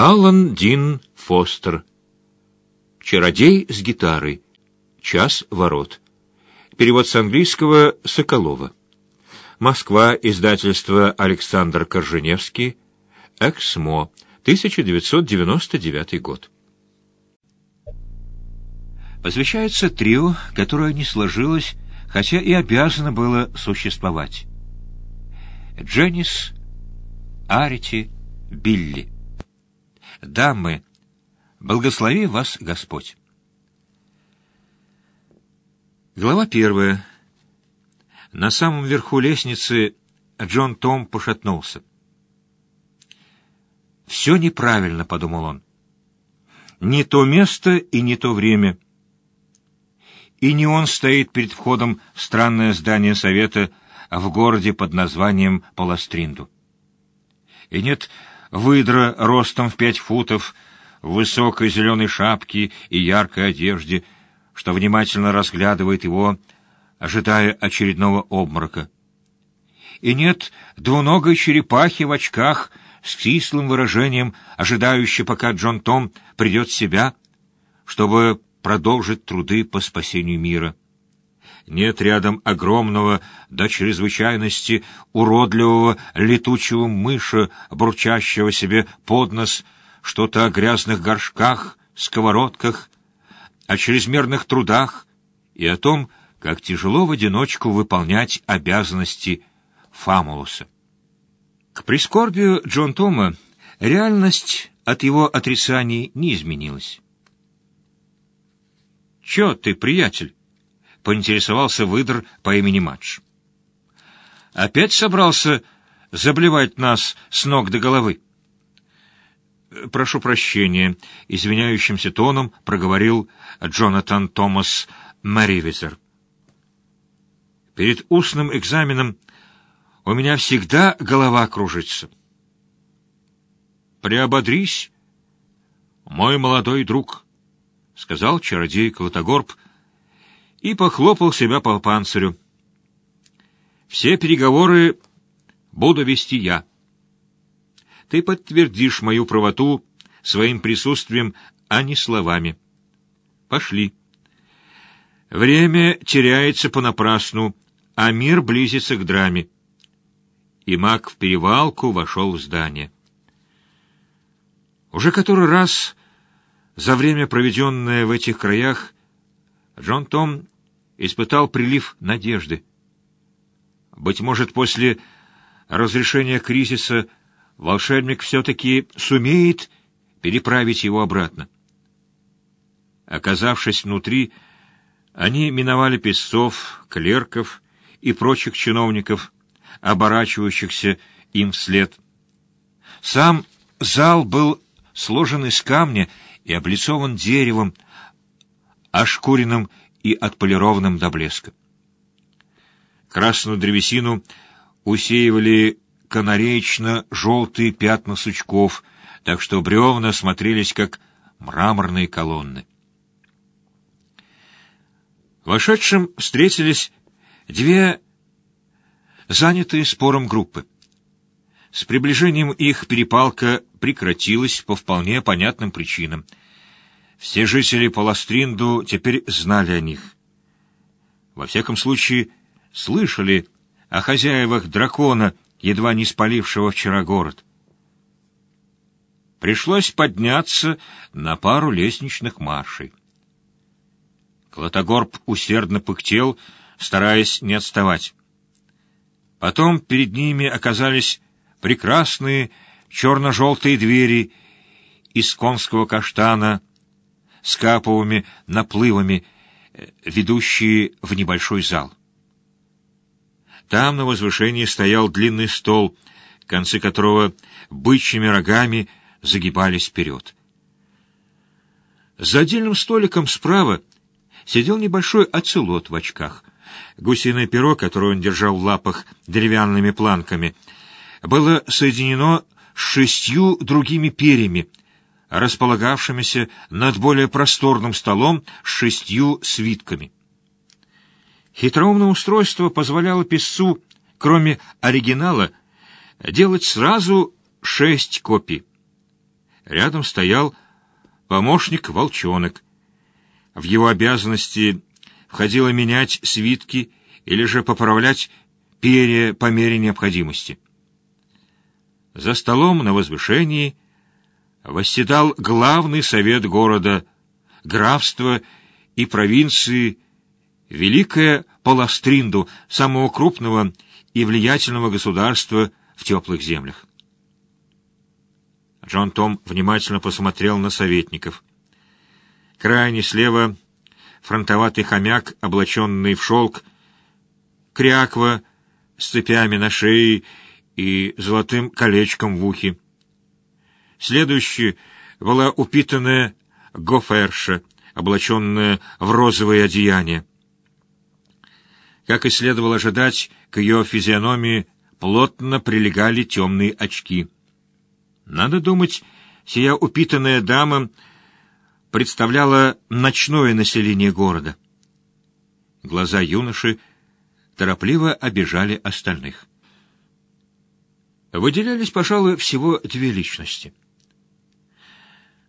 Алан Дин Фостер. Чародей с гитарой. Час ворот. Перевод с английского Соколова. Москва. Издательство Александр Корженевский. Эксмо. 1999 год. Посвящается трио, которое не сложилось, хотя и обязано было существовать. Дженнис, Арити, Билли. Дамы, благослови вас Господь. Глава первая. На самом верху лестницы Джон Том пошатнулся. «Все неправильно», — подумал он. «Не то место и не то время». И не он стоит перед входом в странное здание совета в городе под названием Паластринду. И нет выдра ростом в пять футов, в высокой зеленой шапке и яркой одежде, что внимательно разглядывает его, ожидая очередного обморока. И нет двуногой черепахи в очках с кислым выражением, ожидающей, пока Джон Том придет в себя, чтобы продолжить труды по спасению мира. Нет рядом огромного до чрезвычайности уродливого летучего мыша, бурчащего себе под нос что-то о грязных горшках, сковородках, о чрезмерных трудах и о том, как тяжело в одиночку выполнять обязанности Фамулуса. К прискорбию Джон Тома реальность от его отрицаний не изменилась. «Чё ты, приятель?» — поинтересовался выдр по имени Мадж. «Опять собрался заблевать нас с ног до головы?» «Прошу прощения», — извиняющимся тоном проговорил Джонатан Томас Мэривизер. «Перед устным экзаменом у меня всегда голова кружится». «Приободрись, мой молодой друг», — сказал чародей Клотогорб и похлопал себя по панцирю. «Все переговоры буду вести я. Ты подтвердишь мою правоту своим присутствием, а не словами. Пошли. Время теряется понапрасну, а мир близится к драме». И маг в перевалку вошел в здание. Уже который раз за время, проведенное в этих краях, Джон Том испытал прилив надежды. Быть может, после разрешения кризиса волшебник все-таки сумеет переправить его обратно. Оказавшись внутри, они миновали песцов, клерков и прочих чиновников, оборачивающихся им вслед. Сам зал был сложен из камня и облицован деревом, ошкуренным и отполированным до блеска. Красную древесину усеивали канареечно-желтые пятна сучков, так что бревна смотрелись как мраморные колонны. Вошедшим встретились две занятые спором группы. С приближением их перепалка прекратилась по вполне понятным причинам. Все жители Паластринду теперь знали о них. Во всяком случае, слышали о хозяевах дракона, едва не спалившего вчера город. Пришлось подняться на пару лестничных маршей. Клотогорб усердно пыхтел, стараясь не отставать. Потом перед ними оказались прекрасные черно-желтые двери из конского каштана с каповыми наплывами, э, ведущие в небольшой зал. Там на возвышении стоял длинный стол, концы которого бычьими рогами загибались вперед. За отдельным столиком справа сидел небольшой оцелот в очках. Гусиное перо, которое он держал в лапах деревянными планками, было соединено с шестью другими перьями, располагавшимися над более просторным столом с шестью свитками. Хитроумное устройство позволяло писцу, кроме оригинала, делать сразу шесть копий. Рядом стоял помощник-волчонок. В его обязанности входило менять свитки или же поправлять перья по мере необходимости. За столом на возвышении восседал главный совет города, графства и провинции, Великая Паластринду, самого крупного и влиятельного государства в теплых землях. Джон Том внимательно посмотрел на советников. Крайне слева фронтоватый хомяк, облаченный в шелк, кряква с цепями на шее и золотым колечком в ухе. Следующей была упитанная гоферша, облаченная в розовое одеяние. Как и следовало ожидать, к ее физиономии плотно прилегали темные очки. Надо думать, сия упитанная дама представляла ночное население города. Глаза юноши торопливо обижали остальных. Выделялись, пожалуй, всего две личности.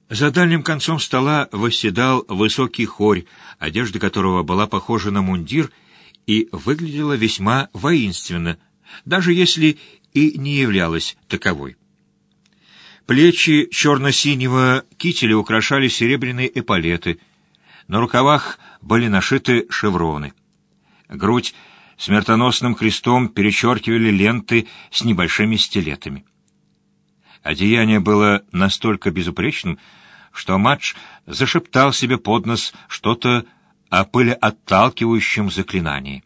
За дальним концом стола восседал высокий хорь, одежда которого была похожа на мундир и выглядела весьма воинственно, даже если и не являлась таковой. Плечи черно-синего кителя украшали серебряные эполеты, на рукавах были нашиты шевроны. Грудь смертоносным крестом перечеркивали ленты с небольшими стилетами. Одеяние было настолько безупречным, что Мадж зашептал себе под нос что-то о пылеотталкивающем заклинании.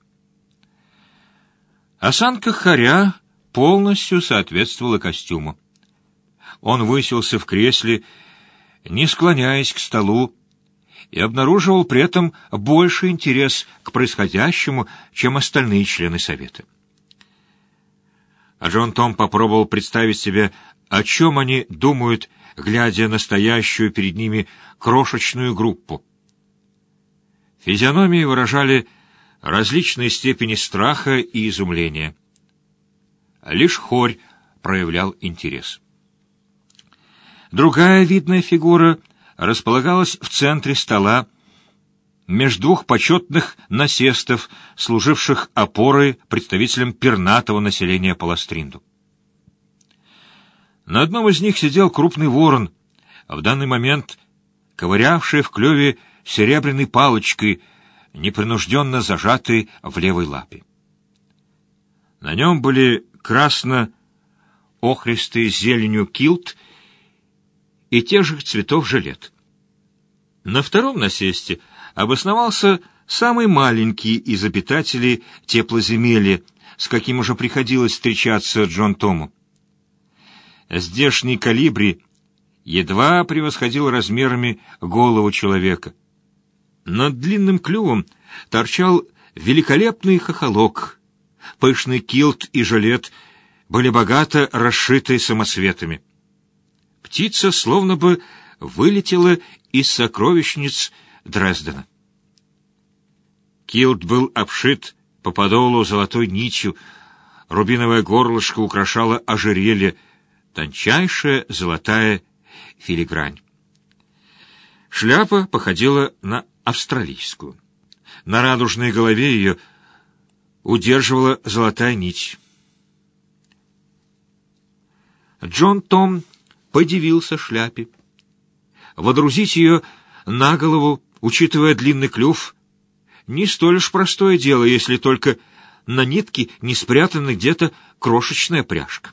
Осанка хоря полностью соответствовала костюму. Он высился в кресле, не склоняясь к столу, и обнаруживал при этом больше интерес к происходящему, чем остальные члены Совета. А Джон Том попробовал представить себе, о чем они думают, глядя на стоящую перед ними крошечную группу. Физиономии выражали различные степени страха и изумления. Лишь хорь проявлял интерес. Другая видная фигура располагалась в центре стола, между двух почетных насестов, служивших опорой представителям пернатого населения Паластринду. На одном из них сидел крупный ворон, в данный момент ковырявший в клюве серебряной палочкой, непринужденно зажатой в левой лапе. На нем были красно-охристый зеленью килт и тех же цветов жилет. На втором насесте обосновался самый маленький из обитателей теплоземелья, с каким уже приходилось встречаться Джон Тому. Здешний калибри едва превосходил размерами голову человека. Над длинным клювом торчал великолепный хохолок. Пышный килт и жилет были богато расшиты самоцветами. Птица словно бы вылетела из сокровищниц Дрездена. Килт был обшит по подолу золотой нитью, рубиновое горлышко украшало ожерелье, тончайшая золотая филигрань. Шляпа походила на австралийскую. На радужной голове ее удерживала золотая нить. Джон Том подивился шляпе. Водрузить ее на голову, учитывая длинный клюв, не столь уж простое дело, если только на нитке не спрятана где-то крошечная пряжка.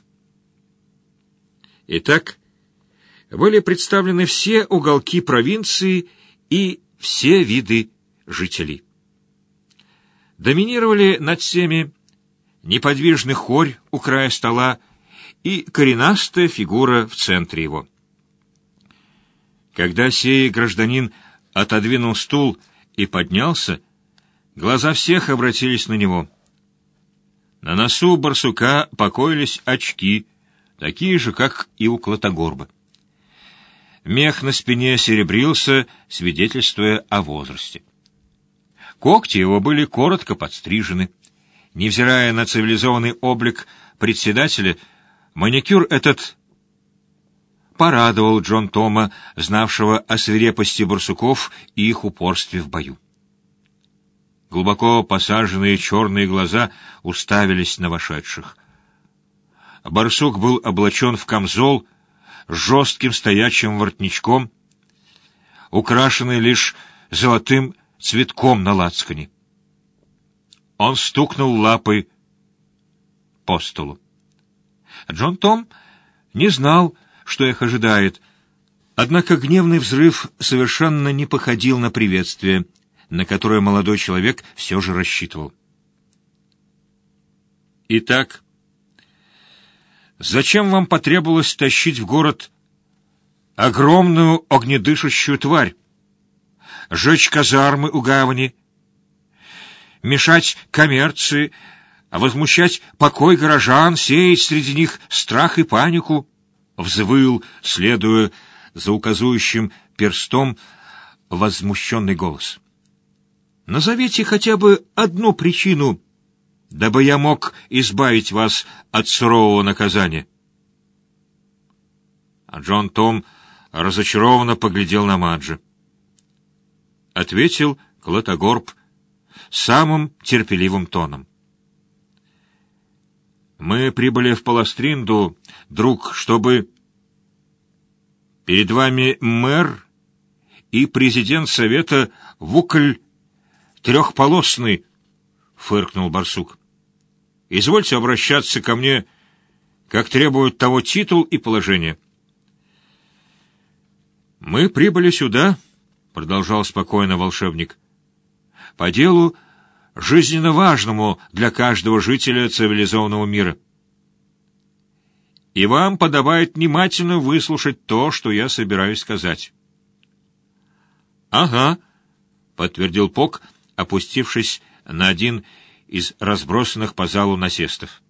Итак, были представлены все уголки провинции и все виды жителей. Доминировали над всеми неподвижный хорь у края стола и коренастая фигура в центре его. Когда сей гражданин отодвинул стул и поднялся, глаза всех обратились на него. На носу барсука покоились очки, такие же, как и у Клотогорба. Мех на спине серебрился, свидетельствуя о возрасте. Когти его были коротко подстрижены. Невзирая на цивилизованный облик председателя, маникюр этот порадовал Джон Тома, знавшего о свирепости барсуков и их упорстве в бою. Глубоко посаженные черные глаза уставились на вошедших. Барсук был облачен в камзол с жестким стоячим воротничком, украшенный лишь золотым цветком на лацкане. Он стукнул лапой по столу. Джон Том не знал, что их ожидает, однако гневный взрыв совершенно не походил на приветствие, на которое молодой человек все же рассчитывал. «Итак, зачем вам потребовалось тащить в город огромную огнедышащую тварь, жечь казармы у гавани, мешать коммерции, а возмущать покой горожан, сеять среди них страх и панику, взвыл, следуя за указующим перстом возмущенный голос. Назовите хотя бы одну причину, дабы я мог избавить вас от сурового наказания. А Джон Том разочарованно поглядел на Маджи. Ответил Клотогорб самым терпеливым тоном. Мы прибыли в Паластринду, друг, чтобы... Перед вами мэр и президент совета Вукль трехполосный, — фыркнул барсук. Извольте обращаться ко мне, как требуют того титул и положение. Мы прибыли сюда, — продолжал спокойно волшебник, — по делу, жизненно важному для каждого жителя цивилизованного мира. И вам подобает внимательно выслушать то, что я собираюсь сказать. — Ага, — подтвердил Пок, опустившись на один из разбросанных по залу насестов.